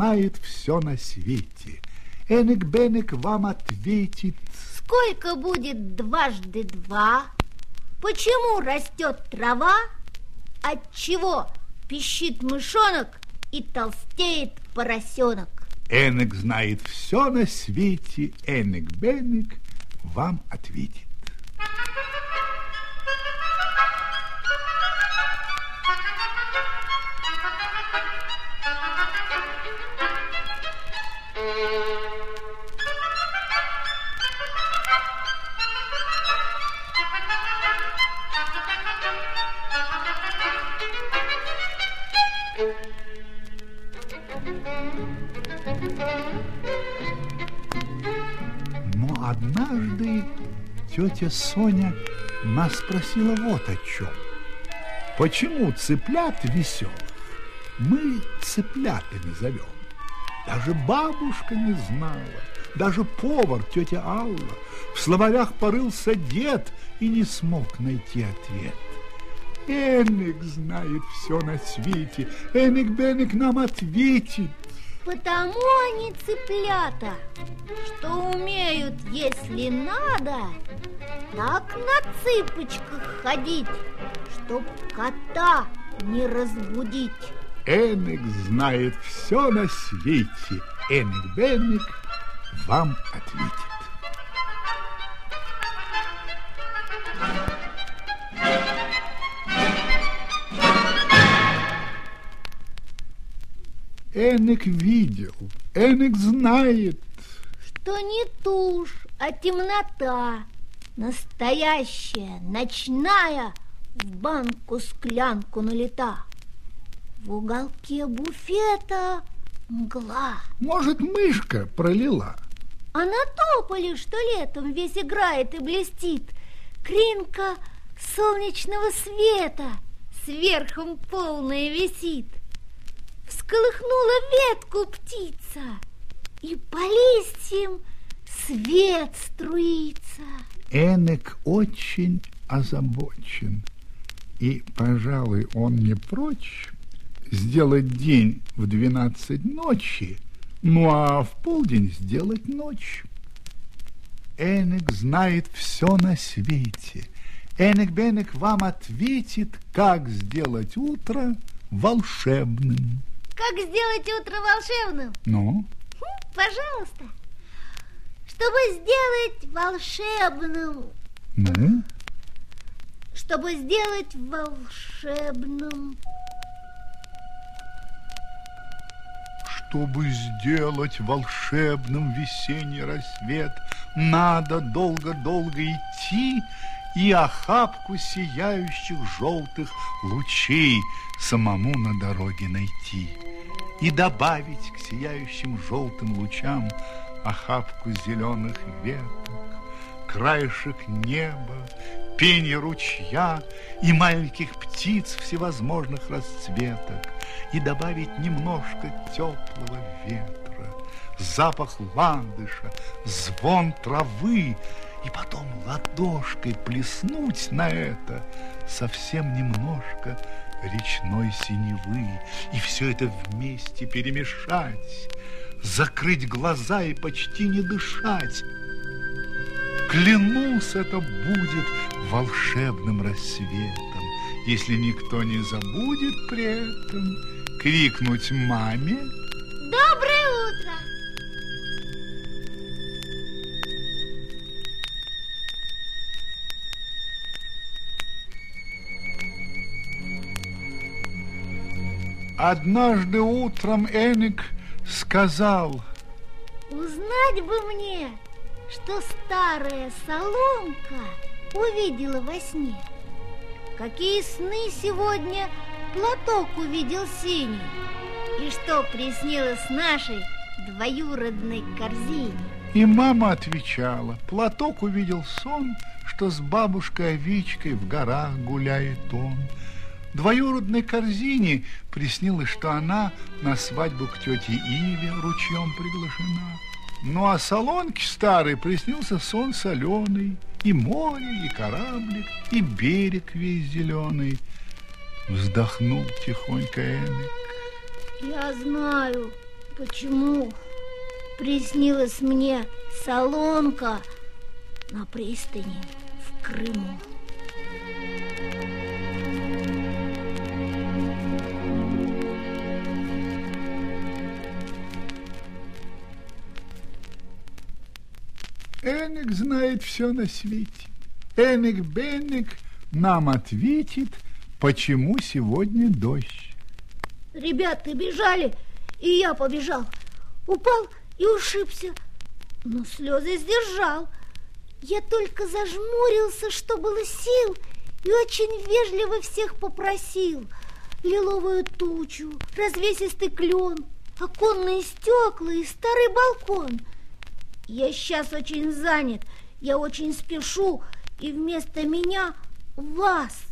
знает все на свете. Эник Бенек вам ответит. Сколько будет дважды два? Почему растет трава? От чего пищит мышонок и толстеет поросенок? Эник знает все на свете. Эник Бенек вам ответит. Тетя Соня нас спросила вот о чем. Почему цыплят веселых мы цыплятами зовем? Даже бабушка не знала, даже повар, тетя Алла. В словарях порылся дед и не смог найти ответ. Эник знает все на свете, Эник Беник нам ответит. Потому они цыплята, что умеют, если надо, так на цыпочках ходить, чтоб кота не разбудить. Эник знает все на свете, Эник Беник вам ответит. Эник видел, Эник знает. Что не тушь, а темнота, настоящая, ночная, в банку-склянку налета. В уголке буфета мгла. Может, мышка пролила? А на тополе, что летом весь играет и блестит, кринка солнечного света сверху полная висит. Всколыхнула ветку птица, и по листьям свет струится. Энек очень озабочен, и, пожалуй, он не прочь сделать день в двенадцать ночи, ну а в полдень сделать ночь. Энек знает все на свете. Энек Бенек вам ответит, как сделать утро волшебным. Как сделать утро волшебным? Ну? Хм, пожалуйста. Чтобы сделать волшебным... Ну? Чтобы сделать волшебным... Чтобы сделать волшебным весенний рассвет, надо долго-долго идти и охапку сияющих желтых лучей самому на дороге найти и добавить к сияющим желтым лучам охапку зеленых веток, краешек неба, пение ручья и маленьких птиц всевозможных расцветок, и добавить немножко теплого ветра, запах ландыша, звон травы, и потом ладошкой плеснуть на это совсем немножко речной синевы, и все это вместе перемешать, закрыть глаза и почти не дышать. Клянусь, это будет волшебным рассветом, если никто не забудет при этом крикнуть маме Однажды утром Эник сказал, Узнать бы мне, что старая соломка увидела во сне. Какие сны сегодня платок увидел синий, и что приснилось нашей двоюродной корзине. И мама отвечала, платок увидел сон, что с бабушкой овечкой в горах гуляет он. Двоюродной корзине приснилось, что она на свадьбу к тете Иве ручьем приглашена. Ну, а солонке старый приснился сон соленый, и море, и кораблик, и берег весь зеленый. Вздохнул тихонько Энек. Я знаю, почему приснилась мне солонка на пристани в Крыму. Энек знает все на свете. Энек Бенек нам ответит, почему сегодня дождь. Ребята бежали, и я побежал. Упал и ушибся, но слезы сдержал. Я только зажмурился, что было сил, и очень вежливо всех попросил. Лиловую тучу, развесистый клен, оконные стекла и старый балкон – я сейчас очень занят, я очень спешу, и вместо меня вас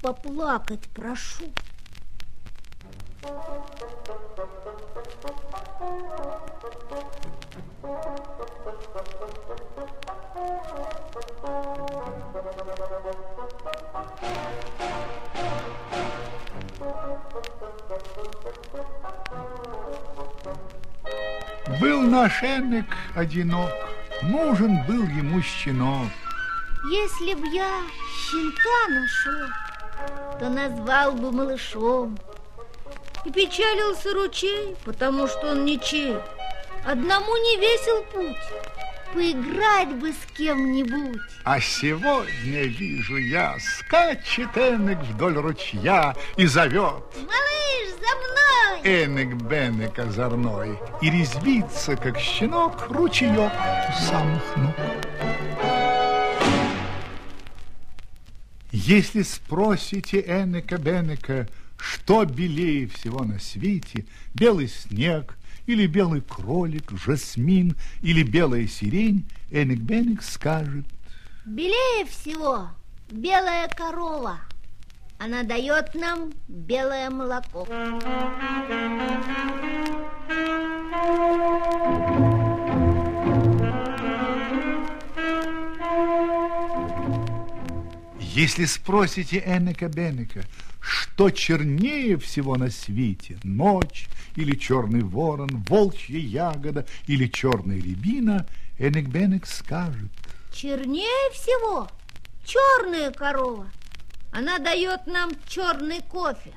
поплакать прошу. Был наш Эннек одинок, нужен был ему щенок. Если б я щенка нашел, то назвал бы малышом. И печалился ручей, потому что он ничей. Одному не весел путь, поиграть бы с кем-нибудь. А сегодня вижу я, скачет Эннек вдоль ручья и зовет. Малыш, мной! Энек Бенек озорной И резвится, как щенок, ручеек у самых ног. Если спросите Энека Бенека, что белее всего на свете, белый снег или белый кролик, жасмин или белая сирень, Энек Бенек скажет. Белее всего белая корова. Она дает нам белое молоко. Если спросите Эннека Беннека, что чернее всего на свете, ночь или черный ворон, волчья ягода или черная рябина, Эннек Беннек скажет. Чернее всего черная корова. Она дает нам черный кофе.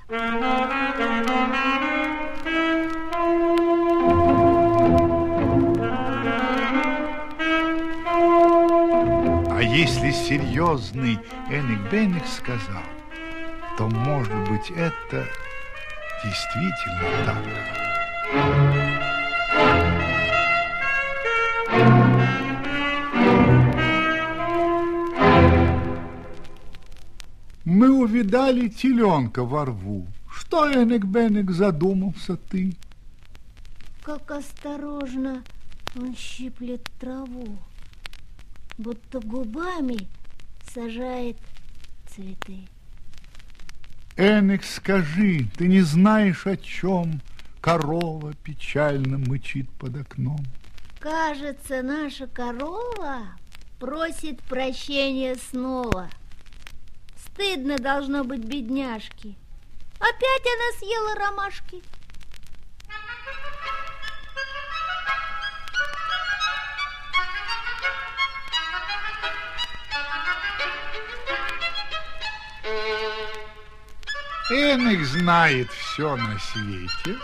А если серьезный Энник Бенник сказал, то, может быть, это действительно так. Мы увидали теленка во рву. Что, Энек Бенек, задумался ты? Как осторожно он щиплет траву, будто губами сажает цветы. Энек, скажи, ты не знаешь, о чем корова печально мычит под окном? Кажется, наша корова просит прощения снова. Стыдно должно быть бедняжке. Опять она съела ромашки. Энек знает все на свете.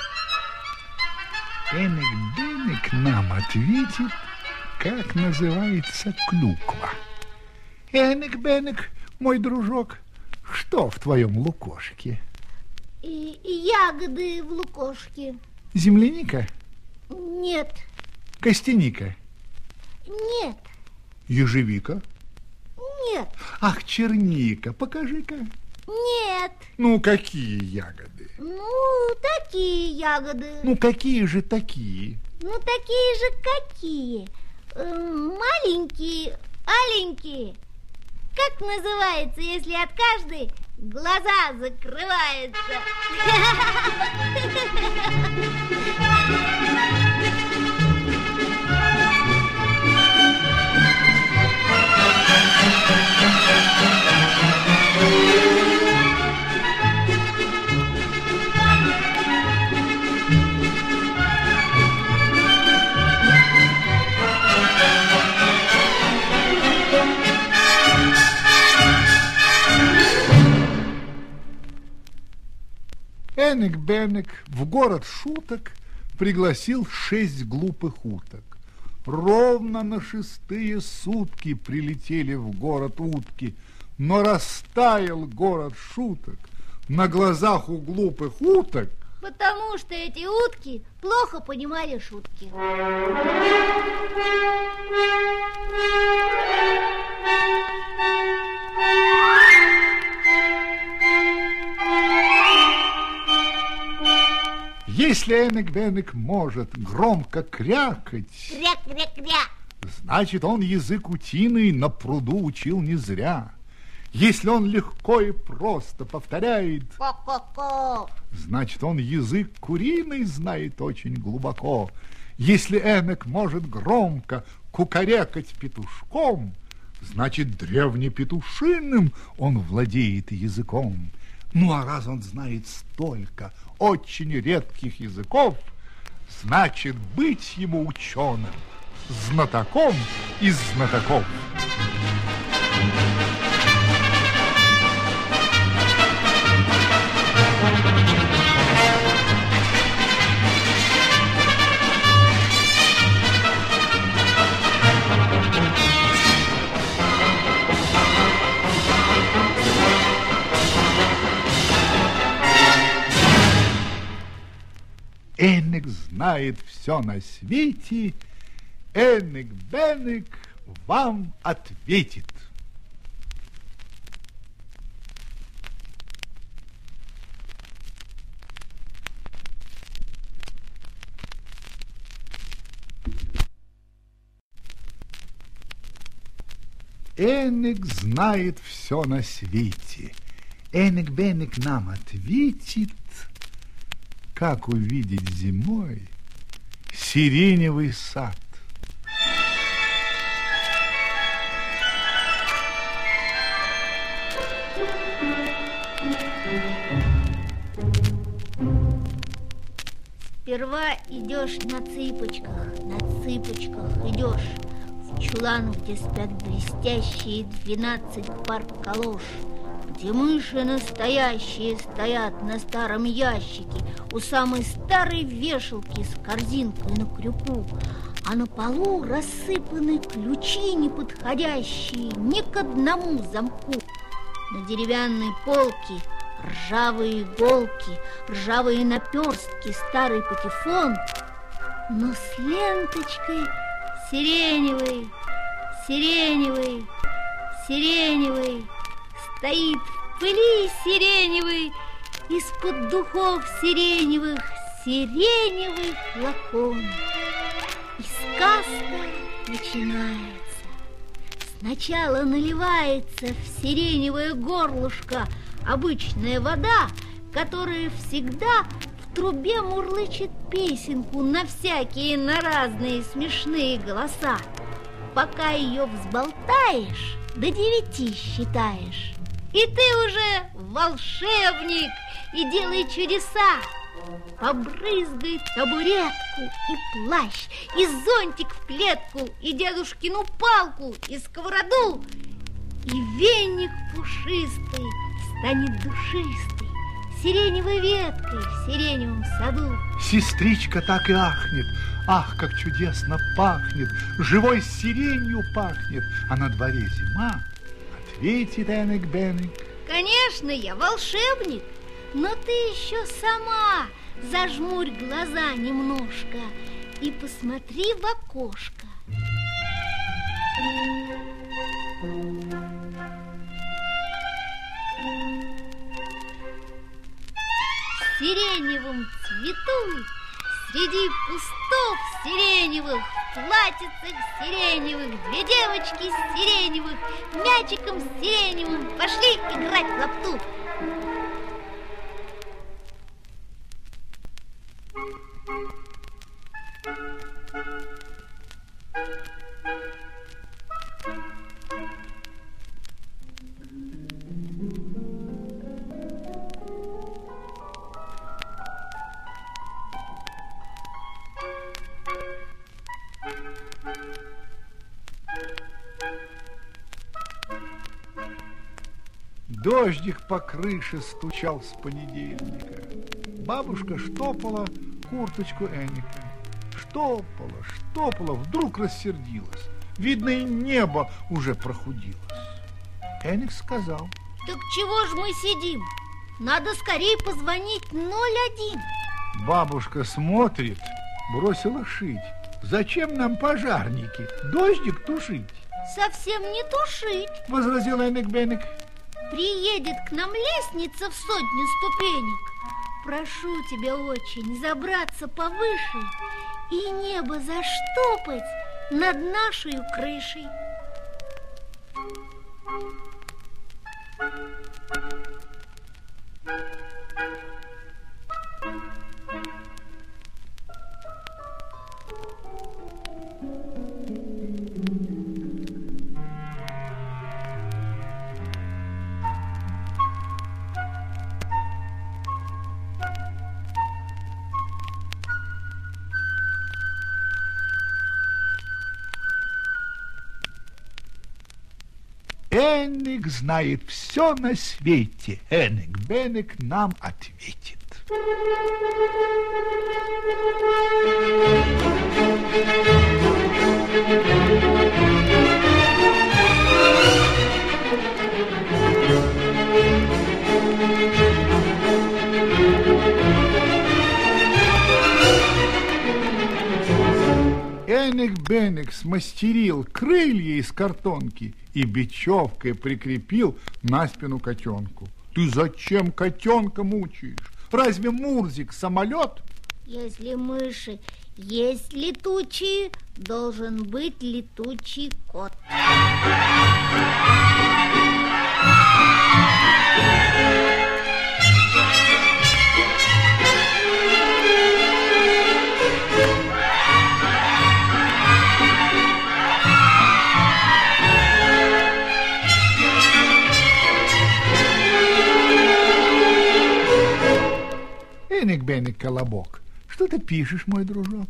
Энек Бенек нам ответит, как называется клюква. Энек Бенек, мой дружок, что в твоем лукошке? И, и ягоды в лукошке. Земляника? Нет. Костяника? Нет. Ежевика? Нет. Ах, черника, покажи-ка. Нет. Ну, какие ягоды? Ну, такие ягоды. Ну, какие же такие? Ну, такие же какие? Э, маленькие, аленькие. Как называется, если от каждой глаза закрываются. Энек-Бенек в город шуток пригласил шесть глупых уток. Ровно на шестые сутки прилетели в город утки, но растаял город шуток на глазах у глупых уток. Потому что эти утки плохо понимали шутки. Если Энек-Бенек может громко крякать, Кря-кря-кря. значит, он язык утиный на пруду учил не зря. Если он легко и просто повторяет, Ко-ко-ко. значит, он язык куриный знает очень глубоко. Если Энек может громко кукарекать петушком, значит, древнепетушиным он владеет языком. Ну, а раз он знает столько очень редких языков, значит, быть ему ученым, знатоком из знатоков. Эннек знает все на свете, Эннек-Бенек вам ответит. Эннек знает все на свете. Эннек-Бенек нам ответит, как увидеть зимой сиреневый сад. Сперва идешь на цыпочках, на цыпочках идешь в чулан, где спят блестящие двенадцать пар калош, где мыши настоящие стоят на старом ящике у самой старой вешалки с корзинкой на крюку, а на полу рассыпаны ключи неподходящие ни к одному замку. На деревянной полке ржавые иголки, ржавые наперстки, старый патефон, но с ленточкой сиреневой, сиреневой, сиреневой, стоит в пыли сиреневой, из-под духов сиреневых, сиреневый флакон. И сказка начинается. Сначала наливается в сиреневое горлышко обычная вода, которая всегда в трубе мурлычет песенку на всякие, на разные смешные голоса. Пока ее взболтаешь, до девяти считаешь. И ты уже волшебник и делай чудеса. Побрызгай табуретку и плащ, и зонтик в клетку, и дедушкину палку, и сковороду, и веник пушистый станет душистый, сиреневой веткой в сиреневом саду. Сестричка так и ахнет. Ах, как чудесно пахнет, живой сиренью пахнет, а на дворе зима. Ответит Энек-Бенек. Конечно, я волшебник, но ты еще сама зажмурь глаза немножко и посмотри в окошко. В сиреневом цвету Среди кустов сиреневых, платьицах сиреневых, две девочки сиреневых, мячиком сиреневым пошли играть в лапту. Дождик по крыше стучал с понедельника. Бабушка штопала курточку Эника. Штопала, штопала, вдруг рассердилась. Видно, и небо уже прохудилось. Эник сказал. Так чего ж мы сидим? Надо скорее позвонить 01. Бабушка смотрит, бросила шить. Зачем нам пожарники? Дождик тушить. Совсем не тушить, возразил Эник Бенек. Приедет к нам лестница в сотню ступенек. Прошу тебя очень забраться повыше и небо заштопать над нашей крышей. Энник знает все на свете. Энник Бенек нам ответит. Энек Бенек смастерил крылья из картонки и бечевкой прикрепил на спину котенку. Ты зачем котенка мучаешь? Разве Мурзик самолет? Если мыши есть летучие, должен быть летучий кот. Эник-беник, колобок, что ты пишешь, мой дружок?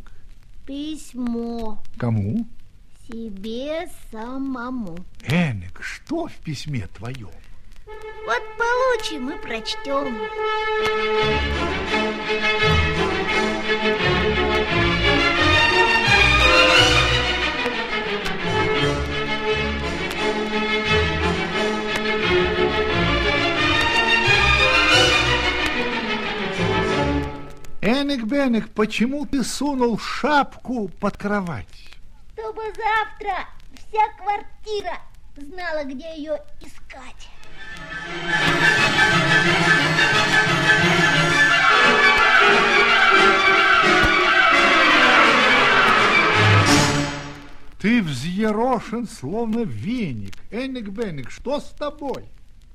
Письмо. Кому? Себе самому. Эник, что в письме твоем? Вот получим и прочтем. Эник-беник, почему ты сунул шапку под кровать? Чтобы завтра вся квартира знала, где ее искать. Ты взъерошен, словно веник. Эник-беник, что с тобой?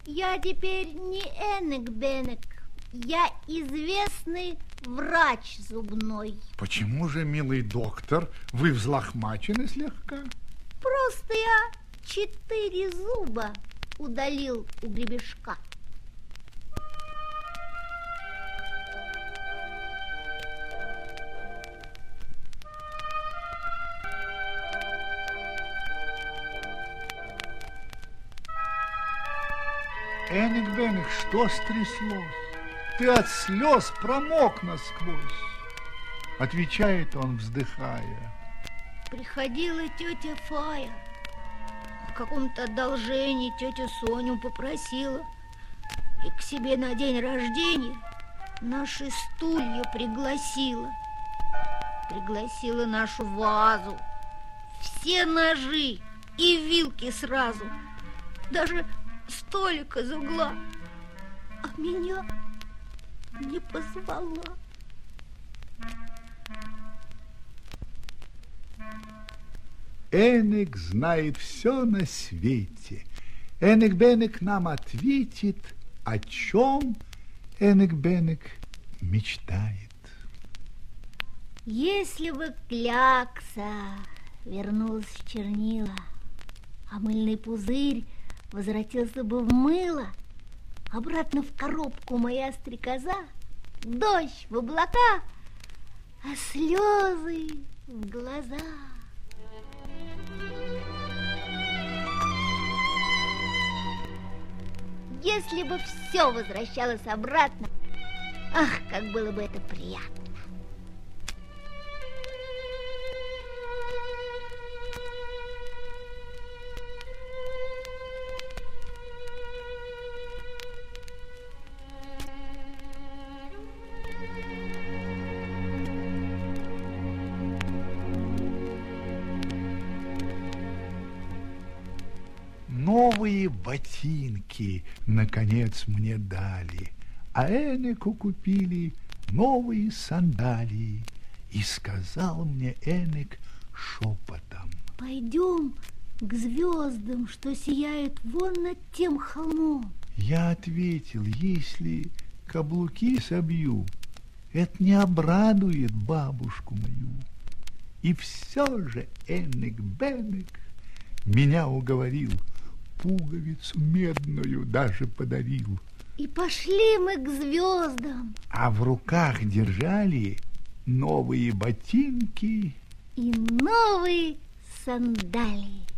Я теперь не Эник-беник. Я известный врач зубной. Почему же, милый доктор, вы взлохмачены слегка? Просто я четыре зуба удалил у гребешка. Эник-беник, что стряслось? Ты от слез промок насквозь. Отвечает он, вздыхая. Приходила тетя Фая. В каком-то одолжении тетя Соню попросила. И к себе на день рождения наши стулья пригласила. Пригласила нашу вазу. Все ножи и вилки сразу. Даже столик из угла. А меня не позвала. Энек знает все на свете. Энек Бенек нам ответит, о чем Энек Бенек мечтает. Если бы клякса вернулась в чернила, а мыльный пузырь возвратился бы в мыло, обратно в коробку моя стрекоза, дождь в облака, а слезы в глаза. если бы все возвращалось обратно, ах, как было бы это приятно. Наконец, мне дали, а Энеку купили новые сандалии. И сказал мне Энек шепотом. Пойдем к звездам, что сияют вон над тем холмом. Я ответил, если каблуки собью, это не обрадует бабушку мою. И все же Энек Бенек меня уговорил – пуговицу медную даже подарил. И пошли мы к звездам. А в руках держали новые ботинки и новые сандалии.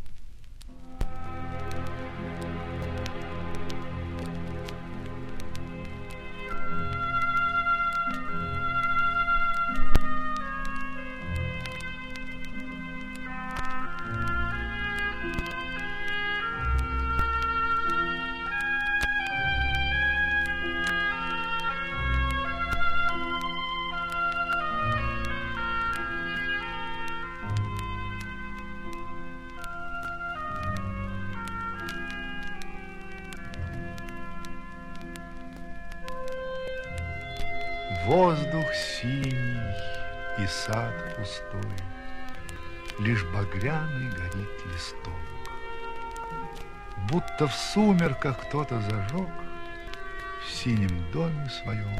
Воздух синий и сад пустой, Лишь багряный горит листок. Будто в сумерках кто-то зажег В синем доме своем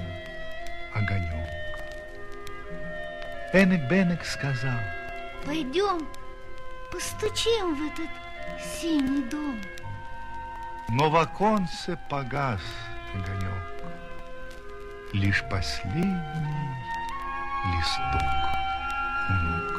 огонек. Энек Бенек сказал, Пойдем, постучим в этот синий дом. Но в оконце погас огонек лишь последний листок у.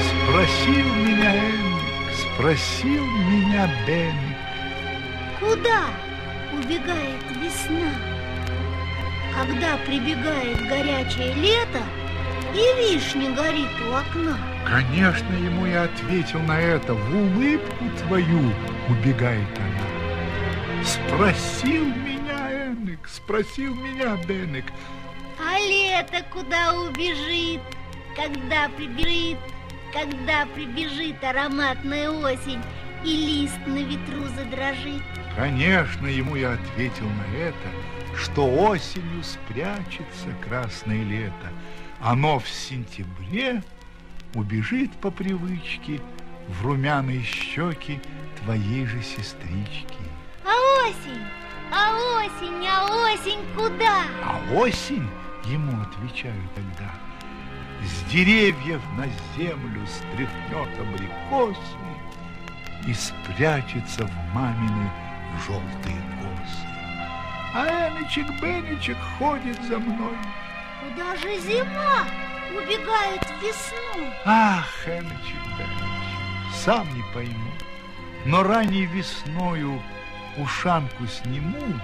Спросил меня Энник, спросил меня Бенник. Куда? Убегает весна, когда прибегает горячее лето и вишня горит у окна. Конечно, ему я ответил на это, в улыбку твою убегает она. Спросил меня Энек, спросил меня Бенек. А лето куда убежит, когда прибежит, когда прибежит ароматная осень и лист на ветру задрожит? Конечно, ему я ответил на это, что осенью спрячется красное лето. Оно в сентябре убежит по привычке в румяные щеки твоей же сестрички. А осень? А осень, а осень куда? А осень, ему отвечаю тогда, с деревьев на землю стряхнет абрикосы и спрячется в мамины желтые косы. А Эночек Бенечек ходит за мной. Куда же зима убегает весну? Ах, Эночек Бенечек, сам не пойму. Но ранней весною ушанку сниму,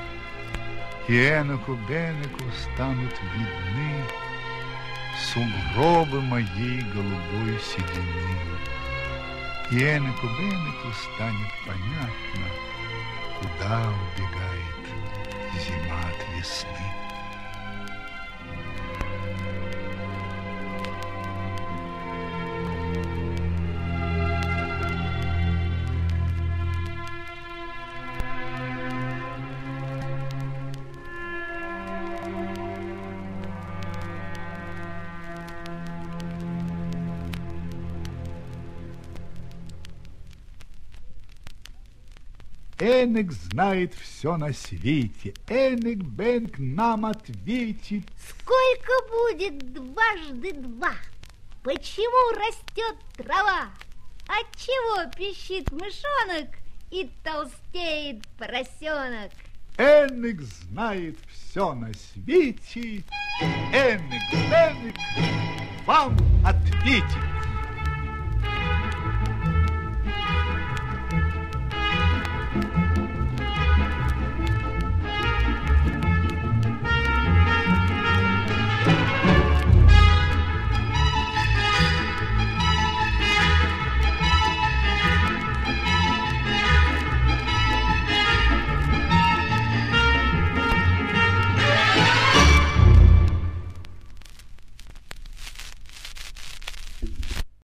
и Эноку Бенеку станут видны сугробы моей голубой седины. И Эноку Бенеку станет понятно, Куда убегает зима от весны? Энек знает все на свете. Энек Бенк нам ответит. Сколько будет дважды два? Почему растет трава? Отчего пищит мышонок? И толстеет поросенок. Энник знает все на свете, Энник, Энник вам ответит.